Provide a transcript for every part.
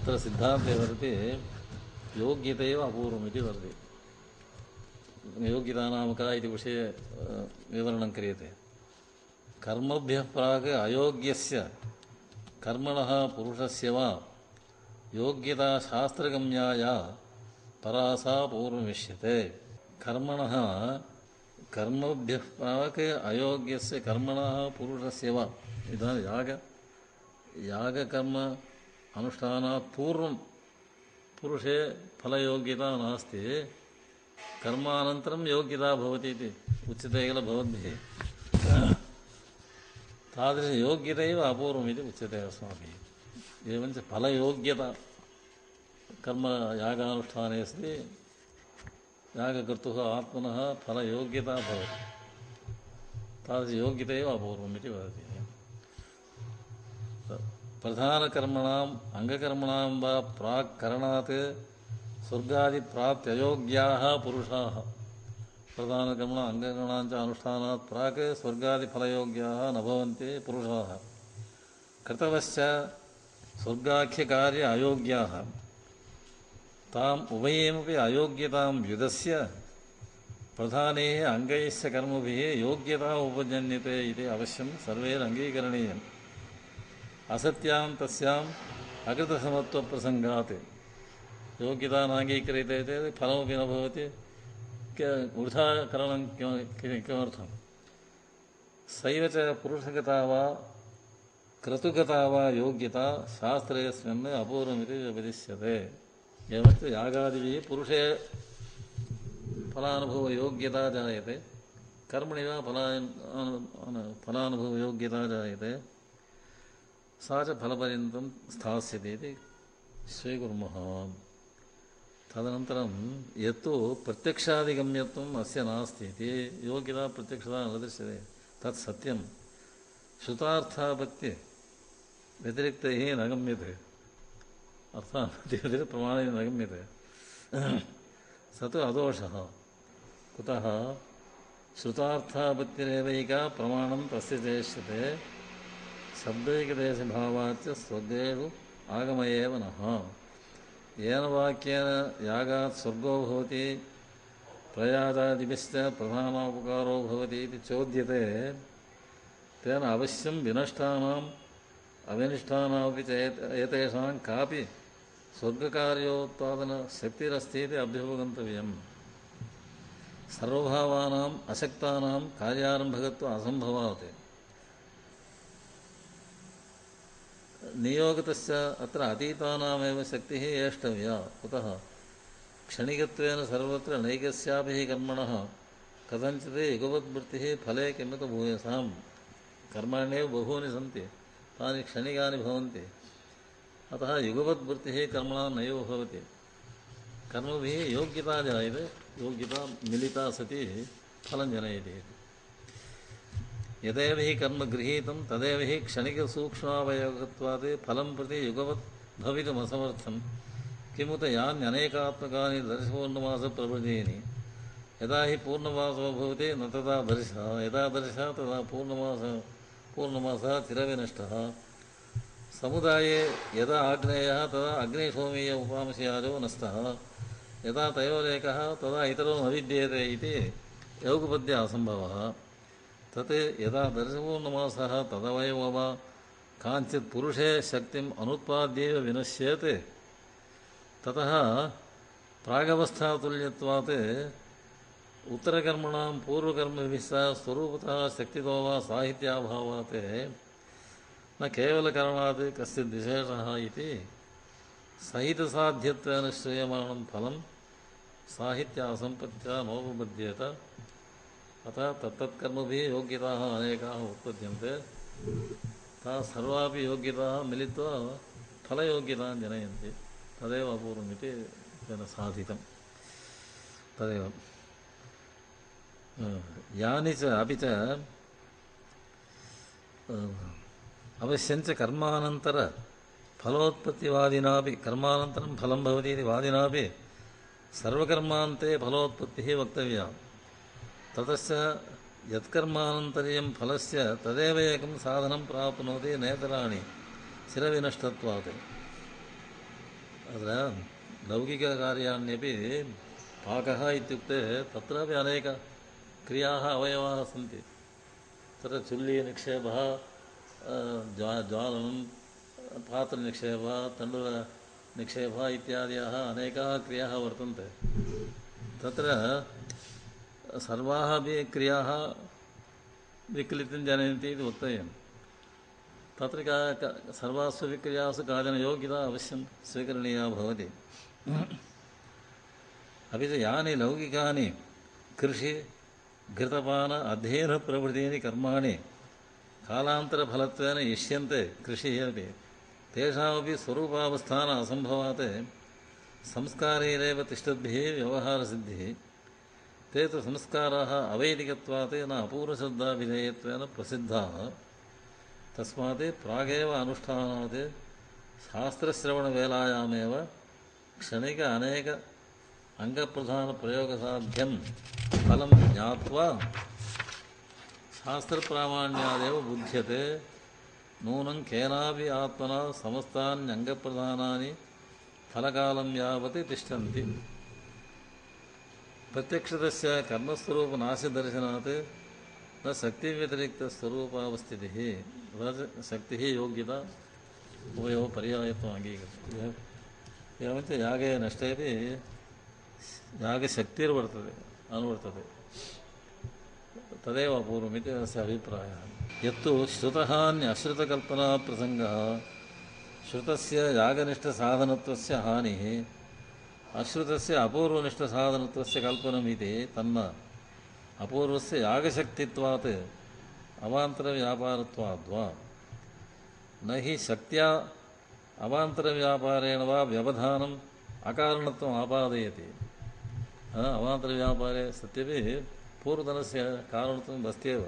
तत्र सिद्धान्ते वर्तते योग्यते एव अपूर्वम् इति वर्तते योग्यता नाम का इति विषये विवरणं क्रियते कर्मभ्यः प्राक् अयोग्यस्य कर्मणः पुरुषस्य वा योग्यता शास्त्रगम्याया परा सा पूर्वमिष्यते कर्मणः कर्मभ्यः प्राक् अयोग्यस्य कर्मणः पुरुषस्य वा इदानीं याग यागकर्म अनुष्ठानात् पूर्वं पुरुषे फलयोग्यता नास्ति कर्मानन्तरं योग्यता भवति इति उच्यते किल भवद्भिः तादृशयोग्यता एव अपूर्वमिति उच्यते अस्माभिः एवञ्च फलयोग्यता कर्म यागानुष्ठाने अस्ति यागकर्तुः आत्मनः फलयोग्यता भवति तादृशयोग्यता एव अपूर्वम् इति वदति प्रधानकर्मणाम् अङ्गकर्मणां वा प्राक् करणात् स्वर्गादिप्राप्त्ययोग्याः पुरुषाः प्रधानकर्मण अङ्गकर्मणाञ्च अनुष्ठानात् प्राक् स्वर्गादिफलयोग्याः न भवन्ति पुरुषाः कृतवश्च स्वर्गाख्यकार्य अयोग्याः ताम् उभयेमपि अयोग्यतां युधस्य प्रधानैः अङ्गैश्च कर्मभिः योग्यता उपजन्यते इति अवश्यं सर्वैरङ्गीकरणीयम् असत्यां तस्याम् अकृतसमत्वप्रसङ्गात् योग्यता नाङ्गीक्रियते चेत् फलमपि न भवति वृथा करणं किमर्थं सैव च पुरुषगता वा क्रतुगता वा योग्यता शास्त्रेऽस्मिन् अपूर्वमिति व्यपदिश्यते एवञ्च यागादिभिः पुरुषे फलानुभवयोग्यता जायते कर्मणि वा फला फलानुभवयोग्यता जायते ಸಹಜ ಫಲಪರ್ಯಂತ ಸ್ಥಾಸ್ಯತೆ ಇದೆ ಸ್ವೀಕುರ್ಮಃ ತದನಂತರ ಯತ್ತು ಪ್ರತ್ಯಕ್ಷಾಧಿಗಮ್ಯತ್ವ ಅಸ್ಯ ನಾಸ್ತಿ ಇದೆ ಯೋಗ್ಯದ ಪ್ರತ್ಯಕ್ಷದ ನಿರ್ದಿಶ್ಯತೆ ತತ್ ಸತ್ಯಂ ಶ್ರುತಾರ್ಥಾಪತ್ತಿ ವ್ಯತಿರಿಕ್ತ ಏ ನಗಮ್ಯತೆ ಅರ್ಥ ಪ್ರಮಾಣ ನಗಮ್ಯತೆ ಸತ್ ಅದೋಷ ಕುತಃ ಶ್ರುತಾರ್ಥಾಪತ್ತಿರೇವೈಕ ಪ್ರಮಾಣ ತಸ್ಯ ಜಯಿಷ್ಯತೆ शब्दैकदेशभावाच्च स्वर्गेषु आगम एव नः येन वाक्येन यागात् स्वर्गो भवति प्रयादादिभिश्च प्रधानोपकारो भवति इति चोद्यते तेन अवश्यं विनष्टानाम् अविनिष्टानामपि चेत् एतेषां कापि स्वर्गकार्योत्पादनशक्तिरस्तीति अभ्युपगन्तव्यम् सर्वभावानाम् अशक्तानां कार्यारम्भकत्व असम्भवात् ನಿಯೋಗಿತಸ್ಯ ಅತ್ರ ಅತೀತಾನಾಮೇವ ಶಕ್ತಿ ಏಷ್ಟವ್ಯ ಕುತಃ ಕ್ಷಣಿಕತ್ವೇನ ಸರ್ವತ್ರ ನೈಕಸ್ಯಾಪಿ ಕರ್ಮಣ ಕಥಂಚಿತ್ ಯುಗವದ್ವೃತ್ತಿ ಫಲೆ ಕಿಮಿತ ಭೂಯಸಾಂ ಕರ್ಮಣ್ಯೇವ ಬಹೂನಿ ಸಂತಿ ತಾನಿ ಕ್ಷಣಿಕಾನಿ ಭವಂತಿ ಅತಃ ಯುಗವದ್ವೃತ್ತಿ ಕರ್ಮಣ ನೈವ ಭವತಿ ಕರ್ಮಭಿः योग्यता जनयते योग्यता मिलिता सती फलं जनयति इति यदेव हि कर्म गृहीतं तदेव हि क्षणिकसूक्ष्मावयोगत्वात् फलं प्रति युगवत् भवितुमसमर्थं किमुत यान्यनेकात्मकानि दर्शपूर्णमासप्रभृतीनि यदा हि पूर्णमासो भवति न तदा दर्शः यदा दर्शः तदा पूर्णमास पूर्णमासः नष्टः समुदाये यदा आग्नेयः तदा अग्निसोमीय उपांशयाजो नष्टः यदा तयो लेखः तदा इतरो न इति यौगपद्य असम्भवः तत् यदा दर्शवो नमस तदवय वा काञ्चित् पुरुषे शक्तिम् अनुत्पाद्य विनश्येत ततः प्रागवस्थातुल्यत्वात् उत्तरकर्मणां पूर्वकर्मभिः सह स्वरूपतः शक्तितो वा साहित्याभावात् न केवलकरणात् कश्चित् विशेषः इति सहितसाध्यत्वेन श्रूयमाणं फलं साहित्यासम्पत्त्या नोपपद्येत अतः तत्तत्कर्मभिः योग्यता अनेकाः उत्पद्यन्ते ताः सर्वापि योग्यताः मिलित्वा फलयोग्यतां जनयन्ति तदेव अपूर्वमिति तेन साधितं तदेव यानि च अपि च अवश्यञ्च कर्मानन्तर फलोत्पत्तिवादिनापि कर्मानन्तरं फलं भवति इति वादिनापि वक्तव्या ततश्च यत्कर्मानन्तर्यं फलस्य तदेव एकं साधनं प्राप्नोति नेतराणि स्थिरविनष्टत्वात् अत्र लौकिककार्याण्यपि पाकः इत्युक्ते तत्रापि अनेकक्रियाः अवयवाः सन्ति तत्र चुल्लीनिक्षेपः ज्वा ज्वालनं पात्रनिक्षेपः तण्डुलनिक्षेपः इत्यादयः अनेकाः क्रियाः वर्तन्ते तत्र सर्वाः अपि क्रियाः विकलितं जनयन्ति इति वक्तव्यं तत्र का, सर्वासु विक्रियासु काचन योग्यता अवश्यं स्वीकरणीया भवति अपि च यानि लौकिकानि कृषि घृतपान अध्ययनप्रभृतीनि कर्माणि कालान्तरफलत्वेन इष्यन्ते कृषिः अपि तेषामपि स्वरूपावस्थान असम्भवात् संस्कारेरेव तिष्ठद्भिः व्यवहारसिद्धिः ते तु संस्काराः अवैदिकत्वात् न अपूर्वशब्दाभिधेयत्वेन प्रसिद्धाः तस्मात् प्रागेव अनुष्ठानात् शास्त्रश्रवणवेलायामेव क्षणिक अनेक अङ्गप्रधानप्रयोगसाध्यं फलं ज्ञात्वा शास्त्रप्रामाण्यादेव बुध्यते नूनं केनापि आत्मना समस्तान्यङ्गप्रधानानि फलकालं यावत् तिष्ठन्ति ಪ್ರತ್ಯಕ್ಷದಸ್ಯ ಕರ್ಮಸ್ವರೂಪ ನಾಶ ದರ್ಶನಾತ್ ನ ಶಕ್ತಿ ವ್ಯತಿರಿಕ್ತ ಸ್ವರೂಪಾವಸ್ಥಿತಿ ರಜ ಶಕ್ತಿ ಯೋಗ್ಯದ ಉಭಯೋ ಪರ್ಯಾಯತ್ವ ಅಂಗೀಕರಿಸ್ತೀವಿ ಯಾವಂತೆ ಯಾಗ ನಷ್ಟ ಇದೆ ಯಾಗ ಶಕ್ತಿರು ಬರ್ತದೆ ಅನ್ವರ್ತದೆ ತದೇವ ಪೂರ್ವಮಿತಿ ಸ ಅಭಿಪ್ರಾಯ ಎತ್ತು ಶ್ರುತಹಾನ್ಯಶ್ರುತಕಲ್ಪನಾ ಪ್ರಸಂಗ ಶ್ರುತಸ್ಯ ಯಾಗನಿಷ್ಠ ಸಾಧನತ್ವಸ್ಯ ಹಾನಿ ಅಶ್ರುತಸ್ಯ ಅಪೂರ್ವನಿಷ್ಠ ಸಾಧನತ್ವಸ್ಯ ಕಲ್ಪನಮಿತಿ ತನ್ನ ಅಪೂರ್ವಸ್ಯ ಯಾಗಶಕ್ತಿತ್ವಾತ್ ಅವಾಂತರ ವ್ಯಾಪಾರತ್ವಾದ್ವಾ ನಹಿ ಶಕ್ತಿಯ ಅವಾಂತರ ವ್ಯಾಪಾರೇಣ ವಾ ವ್ಯವಧಾನಂ ಅಕಾರಣತ್ವ ಆಪಾದಯತಿ ಅವಾಂತರ ವ್ಯಾಪಾರೇ ಸತ್ಯವೇ ಪೂರ್ವಧನಸ್ಯ ಕಾರಣತ್ವಂ ಅಸ್ತ್ಯವ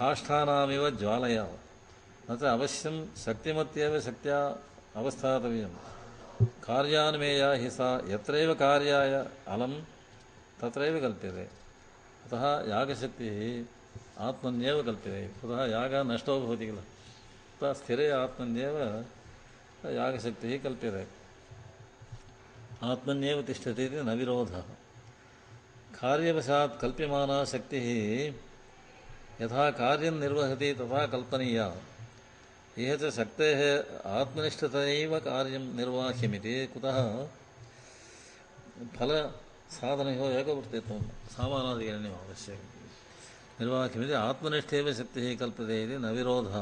ಕಾಷ್ಠಾನಾಮಿವ ಜ್ವಾಲಯ ನ ಅವಶ್ಯಂ ಶಕ್ತಿಮತ್ಯವ ಶಕ್ತಿಯ ಅವಸ್ಥಾತವ್ಯಂ ಕಾರ್ಯಾನ್ಯ ಸಾತ್ರ್ಯಾ ಅಲಂ ತತ್ರ ಕಲ್ಪ್ಯತೆ ಅಥವಾ ಯಾಗಶಕ್ತಿ ಆತ್ಮನ್ಯೇವ ಕಲ್ಪ್ಯತೆ ಯಾಗ ನಷ್ಟೋ ಬಹುತಿ ಸ್ಥಿರ ಆತ್ಮನ್ಯೇವ ಯಾಗಶಕ್ತಿ ಕಲ್ಪ್ಯತೆ ನ ವಿರೋಧ ಕಾರ್ಯವಶಾತ್ ಕಲ್ಪ್ಯಮಾನ ಶಕ್ತಿ ಯಥ ಕಾರ್ಯ ನಿರ್ವಹತಿ ಕಲ್ಪನೀಯ ये च शक्तेः आत्मनिष्ठतैव कार्यं निर्वाह्यमिति कुतः फलसाधनयोः एकवृत्तित्वं सामानादिकरण्यम् आवश्यकं निर्वाह्यमिति आत्मनिष्ठेव शक्तिः कल्पते इति न विरोधः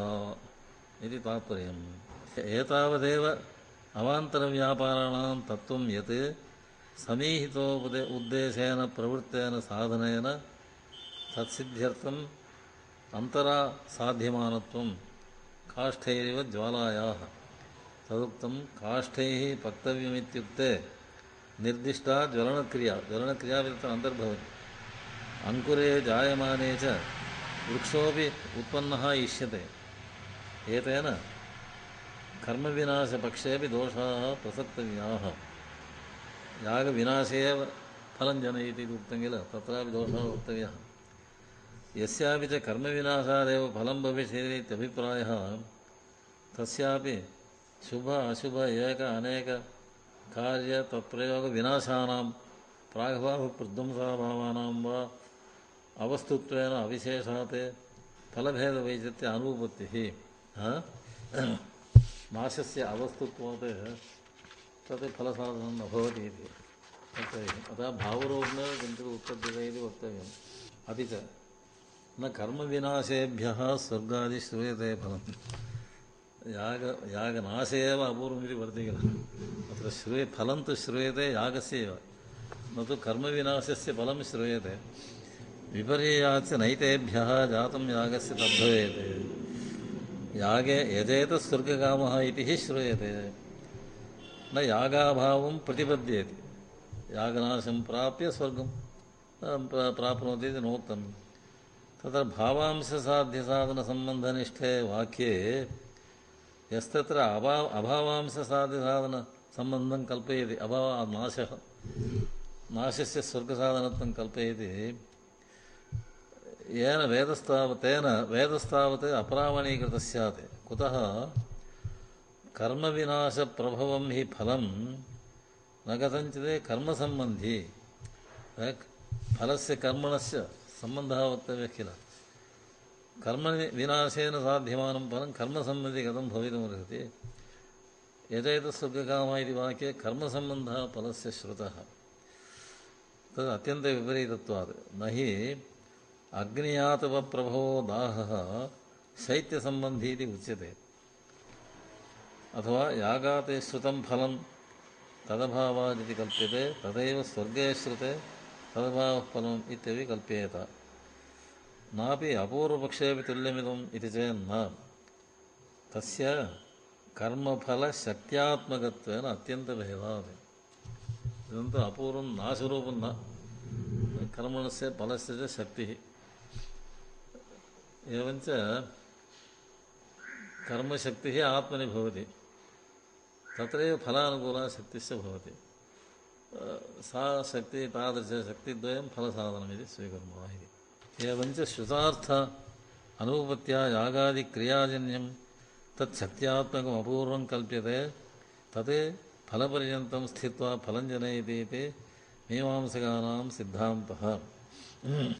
इति तात्पर्यम् एतावदेव अवान्तरव्यापाराणां तत्त्वं यत् समीहितोपदे उद्देशेन प्रवृत्तेन साधनेन तत्सिद्ध्यर्थम् अन्तरा साध्यमानत्वम् काष्ठैरेव ज्वालायाः तदुक्तं काष्ठैः पक्तव्यमित्युक्ते निर्दिष्टा ज्वलनक्रिया ज्वलनक्रिया तत्र अन्तर्भवति अङ्कुरे जायमाने च वृक्षोपि उत्पन्नः इष्यते एतेन कर्मविनाशपक्षेपि दोषाः प्रसक्तव्याः यागविनाशे एव फलं जनयति इति उक्तं किल तत्रापि दोषः वक्तव्यः यस्यापि च कर्मविनाशादेव फलं भविष्यदित्यभिप्रायः तस्यापि शुभ अशुभ एक अनेक कार्य तत्प्रयोग तत्प्रयोगविनाशानां प्रागभावप्रध्वंसाभावानां वा अवस्तुत्वेन अविशेषात् फलभेदवैचित्य अनुपत्तिः नाशस्य अवस्तुत्वात् तत् फलसाधनं न भवति इति अतः भावरूपेण किञ्चित् उत्पद्यते इति वक्तव्यम् अपि च ನ ವಿನಾಶೇಭ್ಯ ಸ್ವರ್ಗಾದಿ ಶ್ರೂಯತೆ ಫಲಂ ಯಾಗ ಯಾಗನಾಶೇವ ಅಪೂರ್ವಮಿತಿ ಬರ್ತಿ ಕಿಲ ಅತ್ರ ಶ್ರೂಯ ಫಲಂತು ಶ್ರೂಯತೆ ಯಾಗಸೇವ ಮತ್ತು ವಿನಾಶಸ್ಯ ಫಲಂ ಶ್ರೂಯತೆ ವಿಪರ್ಯಾಚ ನೈತೇಭ್ಯ ಜಾತಂ ಯಾಗಸ್ಯ ತದ್ಭವೇತೆ ಯಾಗೆ ಯಜೇತ ಸ್ವರ್ಗಕಾಮಃ ಇತಿ ಶ್ರೂಯತೆ ನ ಯಾಗಾಭಾವಂ ಪ್ರತಿಪದ್ಯೇತಿ ಯಾಗನಾಶಂ ಪ್ರಾಪ್ಯ ಸ್ವರ್ಗಂ ಪ್ರಾಪ್ನೋತಿ ಇತಿ ನೋಕ್ತಂ तत्र भावांशसाध्यसाधनसम्बन्धनिष्ठे वाक्ये यस्तत्र अभा अभावांशसाध्यसाधनसम्बन्धं कल्पयति अभाव नाशः नाशस्य स्वर्गसाधनत्वं कल्पयति येन वेदस्ताव तेन वेदस्तावत् अपरावणीकृतः स्यात् कुतः कर्मविनाशप्रभवं हि फलं न कथञ्चित् कर्मसम्बन्धी फलस्य कर्मणस्य ಸರ್ಬಂಧ ವರ್ತವ್ಯ ಖಿಲ ಕರ್ಮೇನ ಸಾಧ್ಯ ಕರ್ಮಸಂಬ ಕಥಂ ಭವಿಮರ್ ಸ್ವರ್ಗಕ್ಯ ಕರ್ಮಸ್ರೊತೀತಾತ್ವೋ ದಾಹ ಶೈತ್ಯಸಂಬೀತಿ ಉಚ್ಯತೆ ಅಥವಾ ಫಲಂ ಯಾಗಾತಿ ಫಲ ತದಭ್ಯೆಗ तदभावः फलम् इत्यपि कल्प्येत नापि अपूर्वपक्षेपि तुल्यमिदम् इति चेन्न तस्य कर्मफलशक्त्यात्मकत्वेन अत्यन्तभेदात् इदं तु अपूर्वं नाशरूपं न कर्मणस्य फलस्य च शक्तिः एवञ्च कर्मशक्तिः आत्मनि भवति तत्रैव फलानुकूला शक्तिश्च भवति सा शक्तिः तादृशशक्तिद्वयं फलसाधनमिति स्वीकुर्मः इति एवञ्च श्रुतार्थ अनूपत्या यागादिक्रियाजन्यं तत्शक्त्यात्मकमपूर्वं कल्प्यते तत् फलपर्यन्तं स्थित्वा फलं इति मीमांसकानां सिद्धान्तः